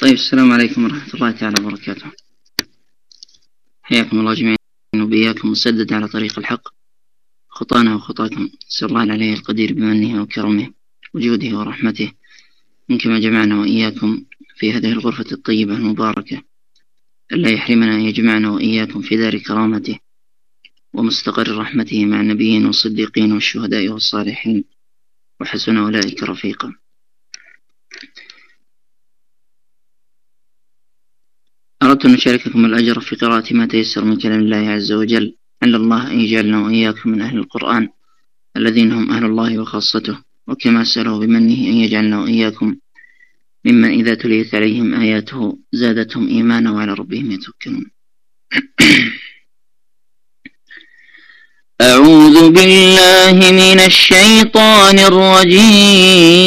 طيب السلام عليكم ورحمة الله تعالى وبركاته. حياكم الله جميعا وبياكم مسدد على طريق الحق. خطانا وخطاكم نسأل الله العلي القدير بمنه وكرمه وجوده ورحمته. من كما جمعنا وإياكم في هذه الغرفة الطيبة المباركة ألا يحرمنا أن يجمعنا وإياكم في دار كرامته ومستقر رحمته مع النبيين والصديقين والشهداء والصالحين. وحسن أولئك رفيقا. أردت أن أشارككم الأجر في قراءة ما تيسر من كلام الله عز وجل عل الله أن يجعلنا وإياكم من أهل القرآن الذين هم أهل الله وخاصته وكما أسأله بمنه أن يجعلنا وإياكم ممن إذا تليت عليهم آياته زادتهم إيمانا وعلى ربهم يتوكلون. أعوذ بالله من الشيطان الرجيم.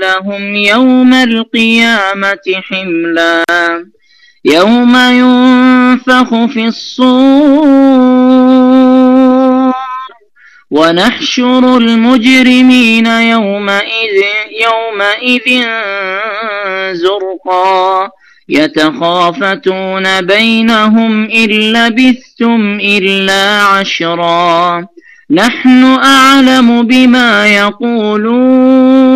لهم يوم القيامة حملا. يوم ينفخ في الصور. ونحشر المجرمين يومئذ يومئذ زرقا. يتخافتون بينهم إن لبثتم إلا عشرا. نحن أعلم بما يقولون.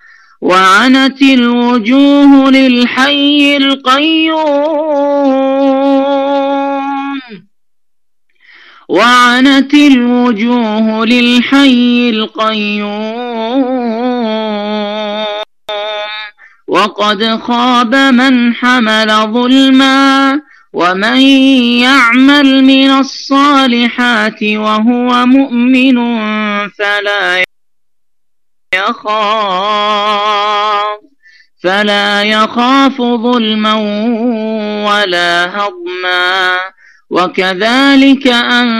وعنت الوجوه للحي القيوم. وعنت الوجوه للحي القيوم. وقد خاب من حمل ظلما ومن يعمل من الصالحات وهو مؤمن فلا يخاف. فلا يخاف ظلما ولا هضما. وكذلك أنزلناه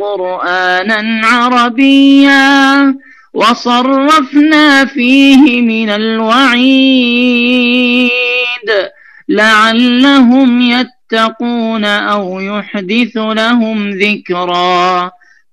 قرآنا عربيا وصرفنا فيه من الوعيد. لعلهم يتقون أو يحدث لهم ذكرا.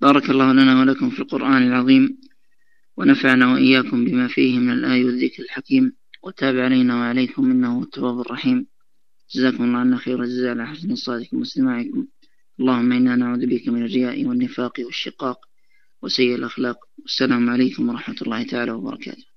بارك الله لنا ولكم في القرآن العظيم ونفعنا وإياكم بما فيه من الآي والذكر الحكيم وتاب علينا وعليكم إنه التواب الرحيم. جزاكم الله عنا خير الجزاء على حسن صلاتكم واستماعكم. اللهم إنا نعوذ بك من الرياء والنفاق والشقاق وسيء الأخلاق. والسلام عليكم ورحمة الله تعالى وبركاته.